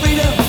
Freedom!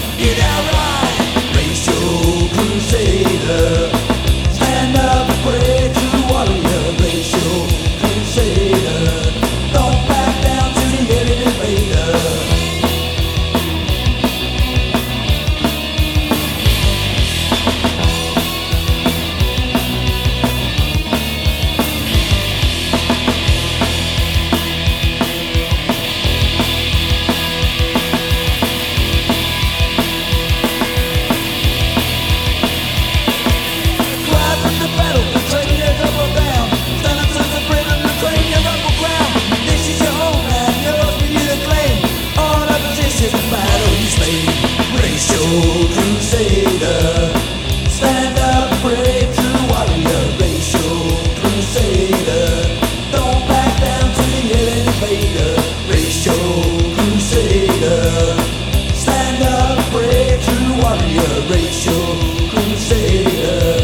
Ancient battles made Racial crusader. Stand up brave true warrior Racial crusader. Don't back down to the invader Racial crusader. Stand up brave true warrior Racial crusader.